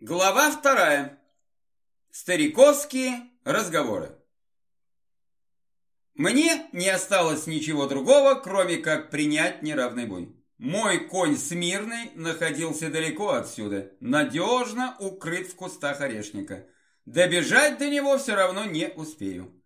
Глава вторая. Стариковские разговоры. Мне не осталось ничего другого, кроме как принять неравный бой. Мой конь Смирный находился далеко отсюда, надежно укрыт в кустах орешника. Добежать до него все равно не успею.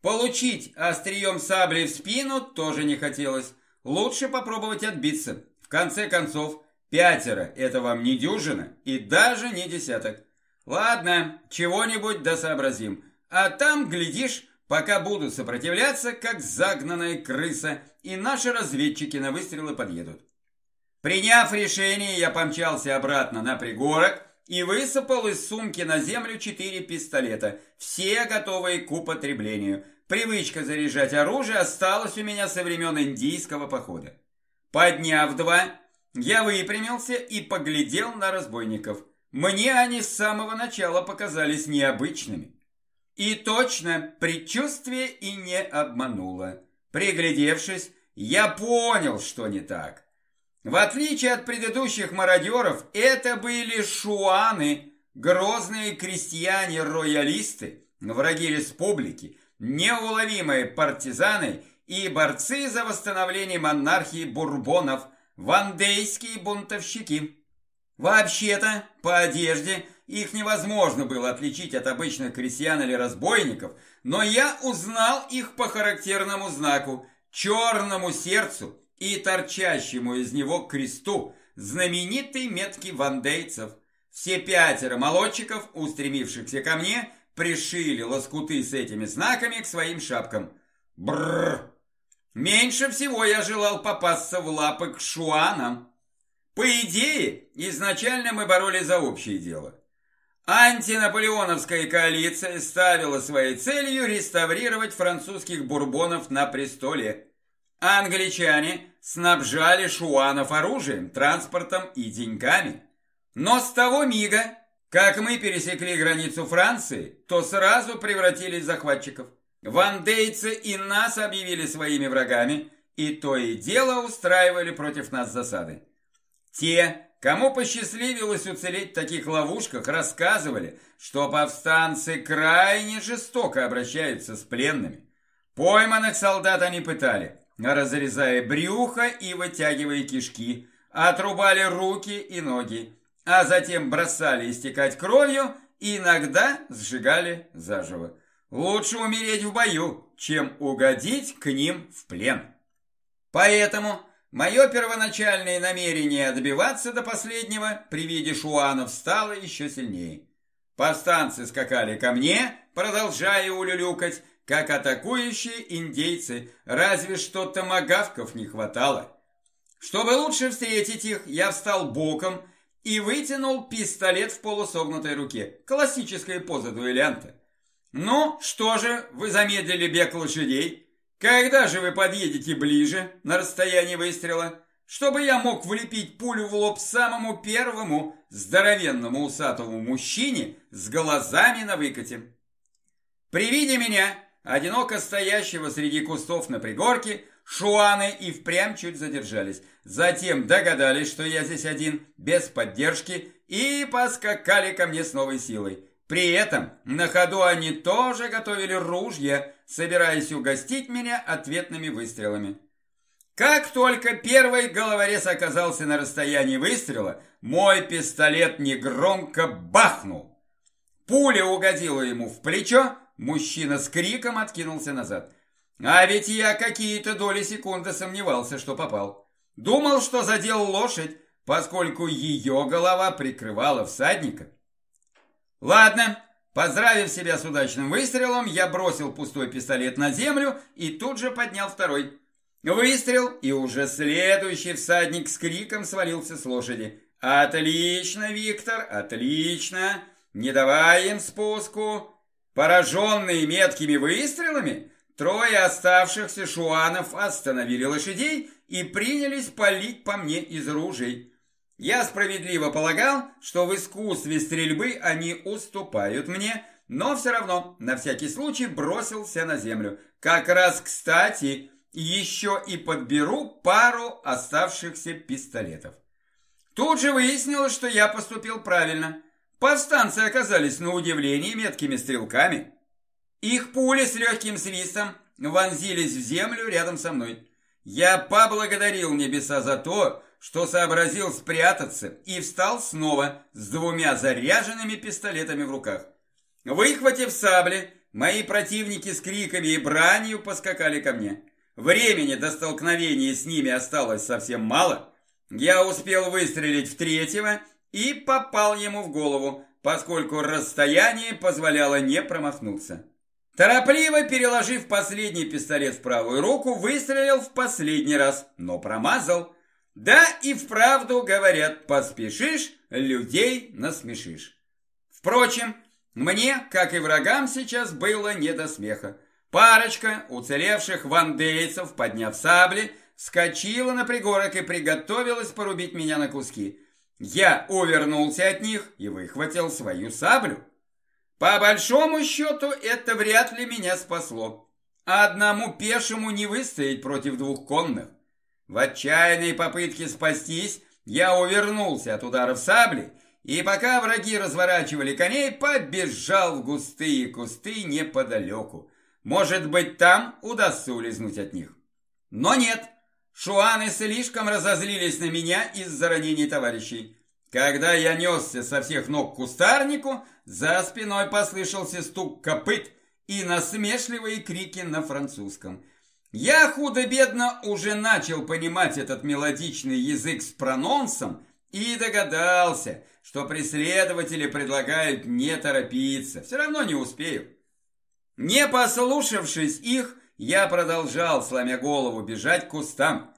Получить острием сабли в спину тоже не хотелось. Лучше попробовать отбиться. В конце концов, пятеро – это вам не дюжина и даже не десяток. Ладно, чего-нибудь досообразим. А там, глядишь, пока буду сопротивляться, как загнанная крыса, и наши разведчики на выстрелы подъедут. Приняв решение, я помчался обратно на пригорок и высыпал из сумки на землю четыре пистолета, все готовые к употреблению. Привычка заряжать оружие осталась у меня со времен индийского похода. Подняв два, я выпрямился и поглядел на разбойников. Мне они с самого начала показались необычными. И точно, предчувствие и не обмануло. Приглядевшись, я понял, что не так. В отличие от предыдущих мародеров, это были шуаны, грозные крестьяне-роялисты, враги республики, неуловимые партизаны и борцы за восстановление монархии бурбонов, вандейские бунтовщики. Вообще-то, по одежде их невозможно было отличить от обычных крестьян или разбойников, но я узнал их по характерному знаку – черному сердцу и торчащему из него кресту, знаменитый метки вандейцев. Все пятеро молодчиков, устремившихся ко мне, пришили лоскуты с этими знаками к своим шапкам. Бррр! Меньше всего я желал попасться в лапы к шуанам. По идее, изначально мы боролись за общее дело. Антинаполеоновская коалиция ставила своей целью реставрировать французских бурбонов на престоле. Англичане снабжали шуанов оружием, транспортом и деньгами. Но с того мига, как мы пересекли границу Франции, то сразу превратились в захватчиков. Вандейцы и нас объявили своими врагами, и то и дело устраивали против нас засады. Те, кому посчастливилось уцелеть в таких ловушках, рассказывали, что повстанцы крайне жестоко обращаются с пленными. Пойманных солдат они пытали, разрезая брюхо и вытягивая кишки, отрубали руки и ноги, а затем бросали истекать кровью и иногда сжигали заживо. Лучше умереть в бою, чем угодить к ним в плен. Поэтому мое первоначальное намерение отбиваться до последнего при виде шуанов стало еще сильнее. Повстанцы скакали ко мне, продолжая улюлюкать, как атакующие индейцы, разве что томагавков не хватало. Чтобы лучше встретить их, я встал боком и вытянул пистолет в полусогнутой руке. Классическая поза дуэлянта. «Ну, что же, вы замедлили бег лошадей? Когда же вы подъедете ближе, на расстояние выстрела, чтобы я мог влепить пулю в лоб самому первому здоровенному усатому мужчине с глазами на выкате?» При виде меня, одиноко стоящего среди кустов на пригорке, Шуаны и впрямь чуть задержались. Затем догадались, что я здесь один, без поддержки, и поскакали ко мне с новой силой. При этом на ходу они тоже готовили ружья, собираясь угостить меня ответными выстрелами. Как только первый головорез оказался на расстоянии выстрела, мой пистолет негромко бахнул. Пуля угодила ему в плечо, мужчина с криком откинулся назад. А ведь я какие-то доли секунды сомневался, что попал. Думал, что задел лошадь, поскольку ее голова прикрывала всадника. Ладно, поздравив себя с удачным выстрелом, я бросил пустой пистолет на землю и тут же поднял второй. Выстрел, и уже следующий всадник с криком свалился с лошади. «Отлично, Виктор, отлично! Не давай им спуску!» Пораженные меткими выстрелами, Трое оставшихся шуанов остановили лошадей и принялись палить по мне из ружей. Я справедливо полагал, что в искусстве стрельбы они уступают мне, но все равно на всякий случай бросился на землю. Как раз кстати, еще и подберу пару оставшихся пистолетов. Тут же выяснилось, что я поступил правильно. Повстанцы оказались на удивление меткими стрелками. Их пули с легким свистом вонзились в землю рядом со мной. Я поблагодарил небеса за то, что сообразил спрятаться и встал снова с двумя заряженными пистолетами в руках. Выхватив сабли, мои противники с криками и бранью поскакали ко мне. Времени до столкновения с ними осталось совсем мало. Я успел выстрелить в третьего и попал ему в голову, поскольку расстояние позволяло не промахнуться. Торопливо переложив последний пистолет в правую руку, выстрелил в последний раз, но промазал. Да и вправду говорят, поспешишь, людей насмешишь. Впрочем, мне, как и врагам, сейчас было не до смеха. Парочка уцелевших вандейцев, подняв сабли, скочила на пригорок и приготовилась порубить меня на куски. Я увернулся от них и выхватил свою саблю. По большому счету, это вряд ли меня спасло. Одному пешему не выстоять против двух конных. В отчаянной попытке спастись, я увернулся от ударов сабли, и пока враги разворачивали коней, побежал в густые кусты неподалеку. Может быть, там удастся улизнуть от них. Но нет, шуаны слишком разозлились на меня из-за ранений товарищей. Когда я несся со всех ног к кустарнику, за спиной послышался стук копыт и насмешливые крики на французском. Я худо-бедно уже начал понимать этот мелодичный язык с прононсом и догадался, что преследователи предлагают не торопиться, все равно не успею. Не послушавшись их, я продолжал, сломя голову, бежать к кустам.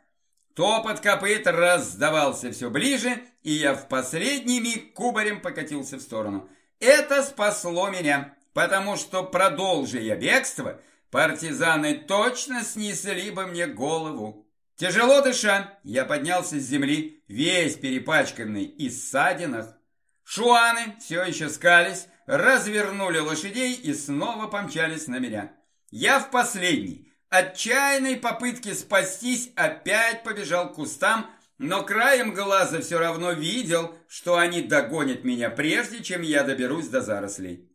Топот копыт раздавался все ближе, и я в последний миг кубарем покатился в сторону. Это спасло меня, потому что, продолжи я бегство, партизаны точно снесли бы мне голову. Тяжело дыша, я поднялся с земли, весь перепачканный и ссадинах. Шуаны все еще скались, развернули лошадей и снова помчались на меня. Я в последний, отчаянной попытке спастись опять побежал к кустам, но краем глаза все равно видел, что они догонят меня прежде, чем я доберусь до зарослей.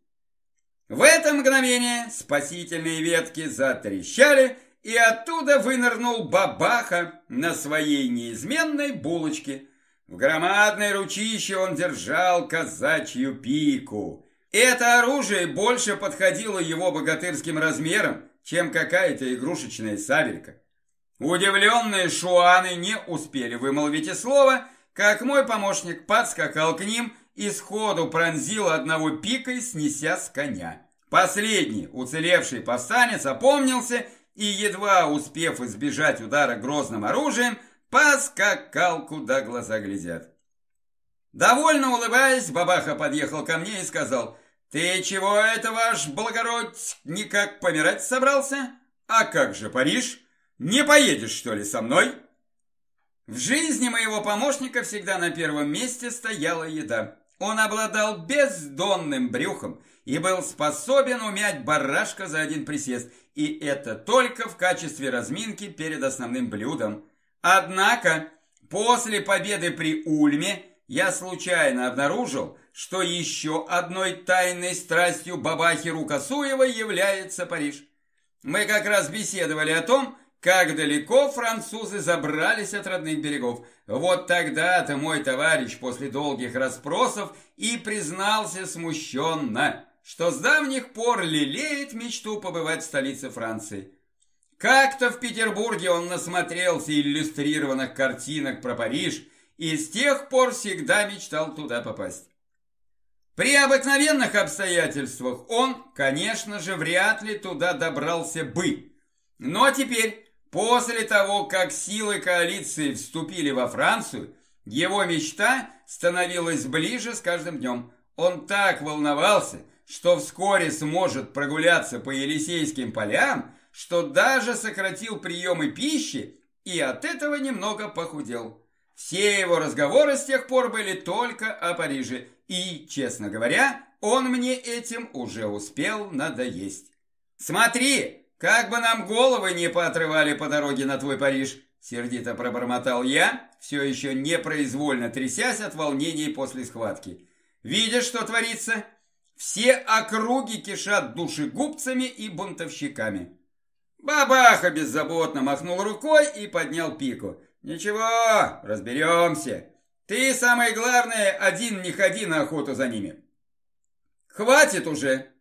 В это мгновение спасительные ветки затрещали, и оттуда вынырнул бабаха на своей неизменной булочке. В громадной ручище он держал казачью пику. Это оружие больше подходило его богатырским размерам, чем какая-то игрушечная сабелька. Удивленные шуаны не успели вымолвить и слова, как мой помощник подскакал к ним и сходу пронзил одного пикой, снеся с коня. Последний, уцелевший повстанец, опомнился и, едва успев избежать удара грозным оружием, поскакал, куда глаза глядят. Довольно улыбаясь, бабаха подъехал ко мне и сказал, «Ты чего это, ваш благородь, никак помирать собрался? А как же Париж? Не поедешь, что ли, со мной?» В жизни моего помощника всегда на первом месте стояла еда. Он обладал бездонным брюхом и был способен умять барашка за один присест, и это только в качестве разминки перед основным блюдом. Однако, после победы при Ульме я случайно обнаружил, что еще одной тайной страстью бабахи Рукосуева является Париж. Мы как раз беседовали о том, как далеко французы забрались от родных берегов. Вот тогда-то мой товарищ после долгих расспросов и признался смущенно, что с давних пор лелеет мечту побывать в столице Франции. Как-то в Петербурге он насмотрелся иллюстрированных картинок про Париж и с тех пор всегда мечтал туда попасть. При обыкновенных обстоятельствах он, конечно же, вряд ли туда добрался бы. Но теперь, после того, как силы коалиции вступили во Францию, его мечта становилась ближе с каждым днем. Он так волновался, что вскоре сможет прогуляться по Елисейским полям, что даже сократил приемы пищи и от этого немного похудел. Все его разговоры с тех пор были только о Париже, и, честно говоря, он мне этим уже успел надоесть. «Смотри, как бы нам головы не поотрывали по дороге на твой Париж!» Сердито пробормотал я, все еще непроизвольно трясясь от волнений после схватки. Видишь, что творится? Все округи кишат душегубцами и бунтовщиками. Бабаха беззаботно махнул рукой и поднял пику. Ничего, разберемся. Ты, самое главное, один не ходи на охоту за ними. Хватит уже.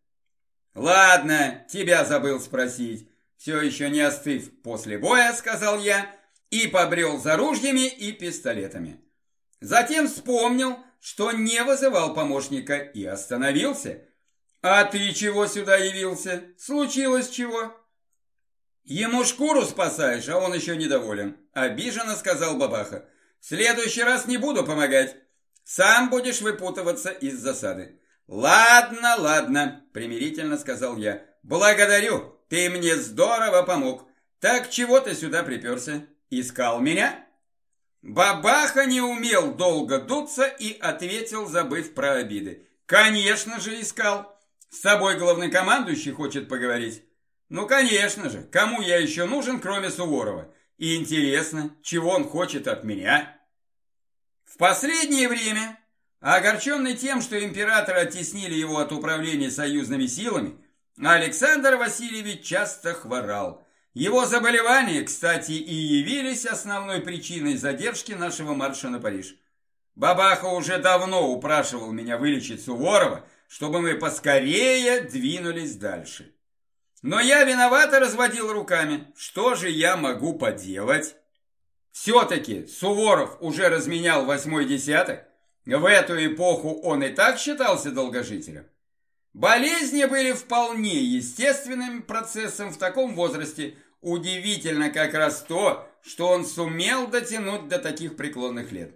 Ладно, тебя забыл спросить. Все еще не остыв после боя, сказал я, и побрел за ружьями и пистолетами. Затем вспомнил, что не вызывал помощника и остановился. «А ты чего сюда явился? Случилось чего?» «Ему шкуру спасаешь, а он еще недоволен», – обиженно сказал Бабаха. «В следующий раз не буду помогать. Сам будешь выпутываться из засады». «Ладно, ладно», – примирительно сказал я. «Благодарю, ты мне здорово помог. Так чего ты сюда приперся? Искал меня?» Бабаха не умел долго дуться и ответил, забыв про обиды. «Конечно же искал. С тобой главнокомандующий хочет поговорить». «Ну, конечно же. Кому я еще нужен, кроме Суворова? И интересно, чего он хочет от меня?» В последнее время, огорченный тем, что императора оттеснили его от управления союзными силами, Александр Васильевич часто хворал – его заболевания, кстати, и явились основной причиной задержки нашего марша на Париж. Бабаха уже давно упрашивал меня вылечить Суворова, чтобы мы поскорее двинулись дальше. Но я виновато разводил руками. Что же я могу поделать? Все-таки Суворов уже разменял восьмой десяток. В эту эпоху он и так считался долгожителем. Болезни были вполне естественным процессом в таком возрасте, Удивительно как раз то, что он сумел дотянуть до таких преклонных лет.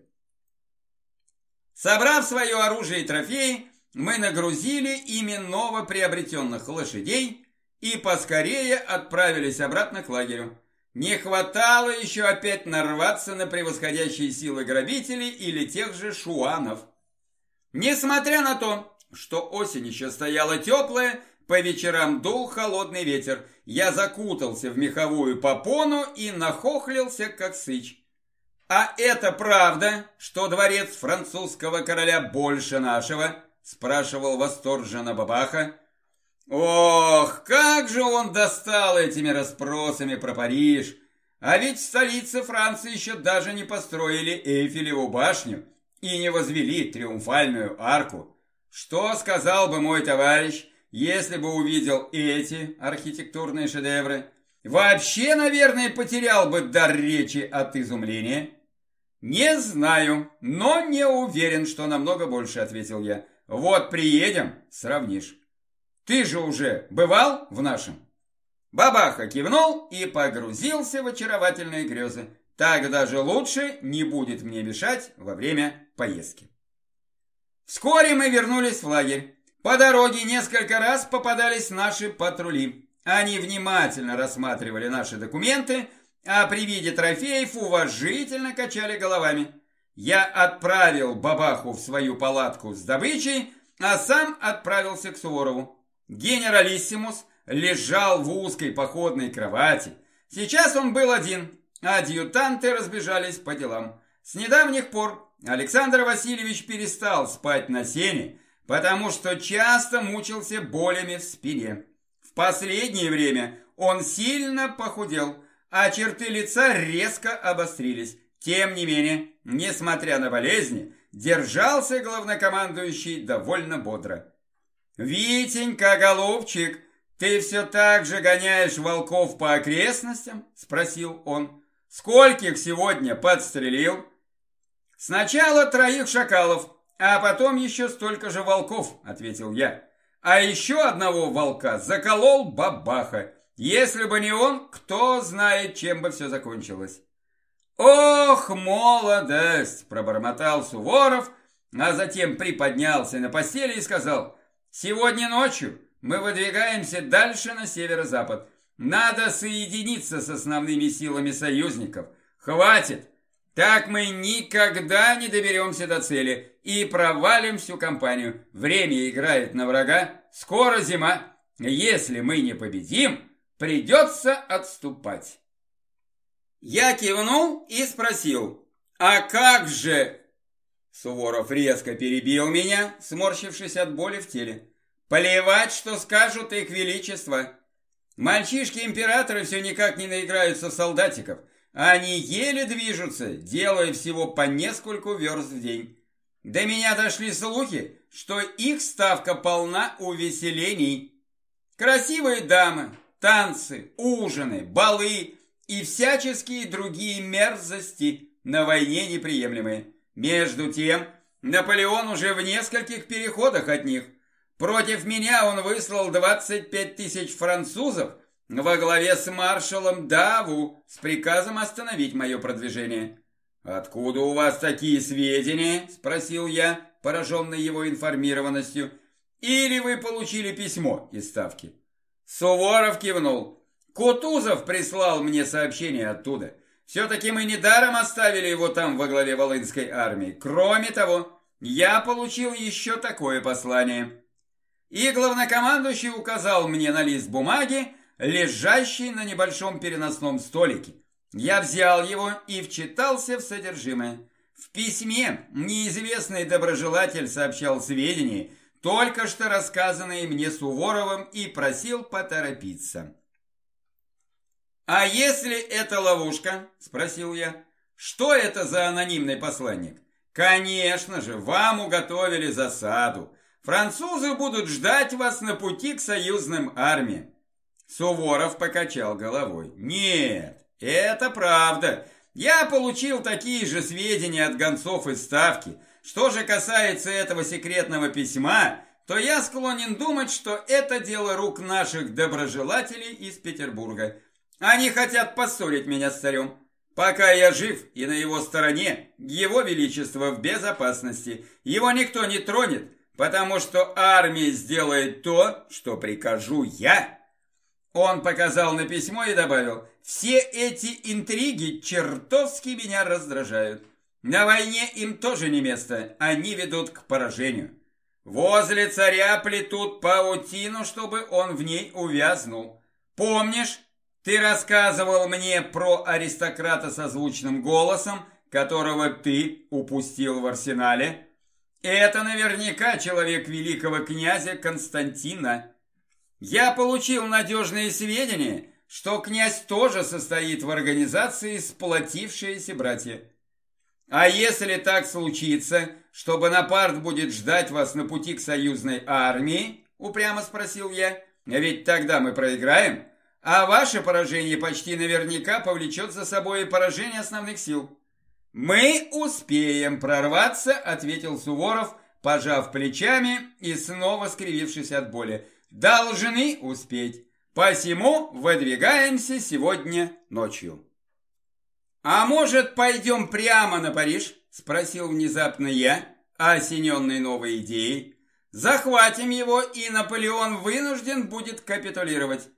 Собрав свое оружие и трофеи, мы нагрузили ими новоприобретенных лошадей и поскорее отправились обратно к лагерю. Не хватало еще опять нарваться на превосходящие силы грабителей или тех же шуанов. Несмотря на то, что осень еще стояла теплая, по вечерам дул холодный ветер. Я закутался в меховую попону и нахохлился, как сыч. «А это правда, что дворец французского короля больше нашего?» спрашивал восторженно Бабаха. «Ох, как же он достал этими расспросами про Париж! А ведь в столице Франции еще даже не построили Эйфелеву башню и не возвели триумфальную арку. Что сказал бы мой товарищ, если бы увидел эти архитектурные шедевры, вообще, наверное, потерял бы дар речи от изумления. Не знаю, но не уверен, что намного больше, ответил я. Вот приедем, сравнишь. Ты же уже бывал в нашем? Бабаха кивнул и погрузился в очаровательные грезы. Так даже лучше не будет мне мешать во время поездки. Вскоре мы вернулись в лагерь. По дороге несколько раз попадались наши патрули. Они внимательно рассматривали наши документы, а при виде трофеев уважительно качали головами. Я отправил бабаху в свою палатку с добычей, а сам отправился к Суворову. Генералиссимус лежал в узкой походной кровати. Сейчас он был один, а адъютанты разбежались по делам. С недавних пор Александр Васильевич перестал спать на сене, потому что часто мучился болями в спине. В последнее время он сильно похудел, а черты лица резко обострились. Тем не менее, несмотря на болезни, держался главнокомандующий довольно бодро. «Витенька, голубчик, ты все так же гоняешь волков по окрестностям?» – спросил он. «Скольких сегодня подстрелил?» «Сначала троих шакалов, «А потом еще столько же волков», — ответил я. «А еще одного волка заколол бабаха. Если бы не он, кто знает, чем бы все закончилось». «Ох, молодость!» – пробормотал Суворов, а затем приподнялся на постели и сказал, «Сегодня ночью мы выдвигаемся дальше на северо-запад. Надо соединиться с основными силами союзников. Хватит! Так мы никогда не доберемся до цели и провалим всю кампанию. Время играет на врага, скоро зима. Если мы не победим, придется отступать. Я кивнул и спросил, а как же... Суворов резко перебил меня, сморщившись от боли в теле. Плевать, что скажут их величество. Мальчишки-императоры все никак не наиграются в солдатиков. Они еле движутся, делая всего по нескольку верст в день. До меня дошли слухи, что их ставка полна увеселений. Красивые дамы, танцы, ужины, балы и всяческие другие мерзости на войне неприемлемые. Между тем, Наполеон уже в нескольких переходах от них. Против меня он выслал 25 тысяч французов во главе с маршалом Даву с приказом остановить мое продвижение. «Откуда у вас такие сведения?» – спросил я, пораженный его информированностью. «Или вы получили письмо из Ставки?» Суворов кивнул. «Кутузов прислал мне сообщение оттуда. Все-таки мы недаром оставили его там во главе Волынской армии. Кроме того, я получил еще такое послание». И главнокомандующий указал мне на лист бумаги, лежащий на небольшом переносном столике. Я взял его и вчитался в содержимое. В письме неизвестный доброжелатель сообщал сведения, только что рассказанные мне Суворовым, и просил поторопиться. «А если это ловушка?» – спросил я. «Что это за анонимный посланник?» «Конечно же, вам уготовили засаду. Французы будут ждать вас на пути к союзным армиям». Суворов покачал головой. «Нет, это правда. Я получил такие же сведения от гонцов из Ставки. Что же касается этого секретного письма, то я склонен думать, что это дело рук наших доброжелателей из Петербурга. Они хотят поссорить меня с царем. Пока я жив и на его стороне, его величество в безопасности. Его никто не тронет, потому что армия сделает то, что прикажу я. Он показал на письмо и добавил, «Все эти интриги чертовски меня раздражают. На войне им тоже не место, они ведут к поражению. Возле царя плетут паутину, чтобы он в ней увязнул. Помнишь, ты рассказывал мне про аристократа со звучным голосом, которого ты упустил в арсенале? Это наверняка человек великого князя Константина». Я получил надежные сведения, что князь тоже состоит в организации «Сплотившиеся братья». А если так случится, что Бонапарт будет ждать вас на пути к союзной армии, упрямо спросил я, ведь тогда мы проиграем, а ваше поражение почти наверняка повлечет за собой поражение основных сил. Мы успеем прорваться, ответил Суворов, пожав плечами и снова скривившись от боли должны успеть. Посему выдвигаемся сегодня ночью. «А может, пойдем прямо на Париж?» – спросил внезапно я, осененный новой идеей. «Захватим его, и Наполеон вынужден будет капитулировать.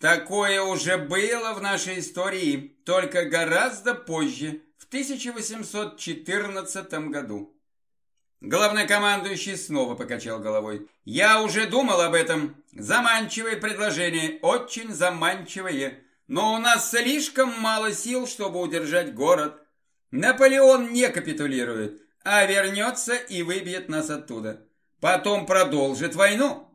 Такое уже было в нашей истории, только гораздо позже, в 1814 году». Главнокомандующий снова покачал головой. «Я уже думал об этом. Заманчивое предложение, очень заманчивое. Но у нас слишком мало сил, чтобы удержать город. Наполеон не капитулирует, а вернется и выбьет нас оттуда. Потом продолжит войну.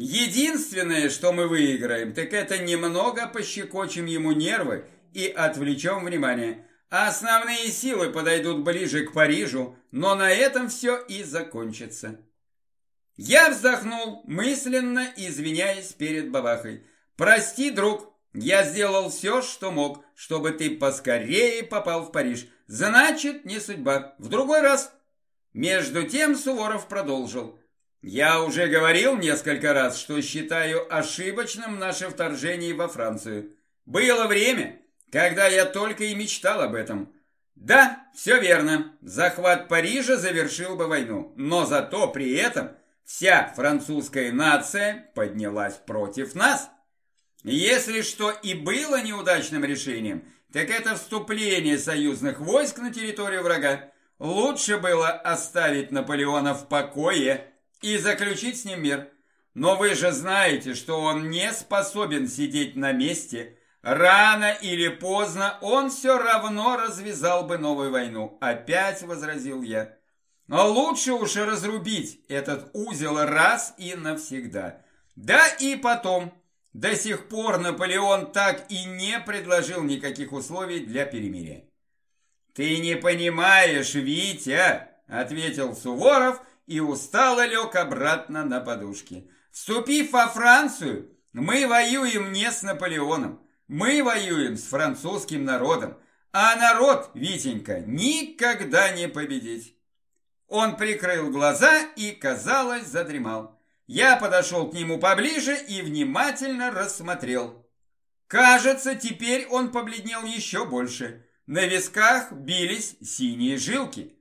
Единственное, что мы выиграем, так это немного пощекочем ему нервы и отвлечем внимание». Основные силы подойдут ближе к Парижу, но на этом все и закончится. Я вздохнул, мысленно извиняясь перед Бабахой. «Прости, друг, я сделал все, что мог, чтобы ты поскорее попал в Париж. Значит, не судьба. В другой раз». Между тем Суворов продолжил. «Я уже говорил несколько раз, что считаю ошибочным наше вторжение во Францию. Было время, когда я только и мечтал об этом. Да, все верно, захват Парижа завершил бы войну, но зато при этом вся французская нация поднялась против нас. Если что и было неудачным решением, так это вступление союзных войск на территорию врага. Лучше было оставить Наполеона в покое и заключить с ним мир. Но вы же знаете, что он не способен сидеть на месте – Рано или поздно он все равно развязал бы новую войну. Опять возразил я. Но лучше уж разрубить этот узел раз и навсегда. Да и потом, до сих пор Наполеон так и не предложил никаких условий для перемирия. «Ты не понимаешь, Витя!» – ответил Суворов и устало лег обратно на подушке. «Вступив во Францию, мы воюем не с Наполеоном, мы воюем с французским народом, а народ, Витенька, никогда не победить». Он прикрыл глаза и, казалось, задремал. Я подошел к нему поближе и внимательно рассмотрел. Кажется, теперь он побледнел еще больше. На висках бились синие жилки.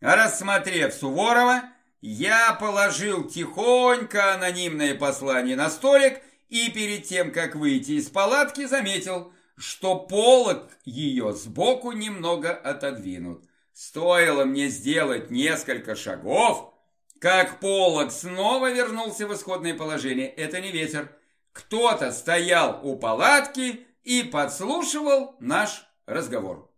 Рассмотрев Суворова, я положил тихонько анонимное послание на столик и перед тем, как выйти из палатки, заметил, что полок ее сбоку немного отодвинут. Стоило мне сделать несколько шагов, как полог снова вернулся в исходное положение. Это не ветер. Кто-то стоял у палатки и подслушивал наш разговор.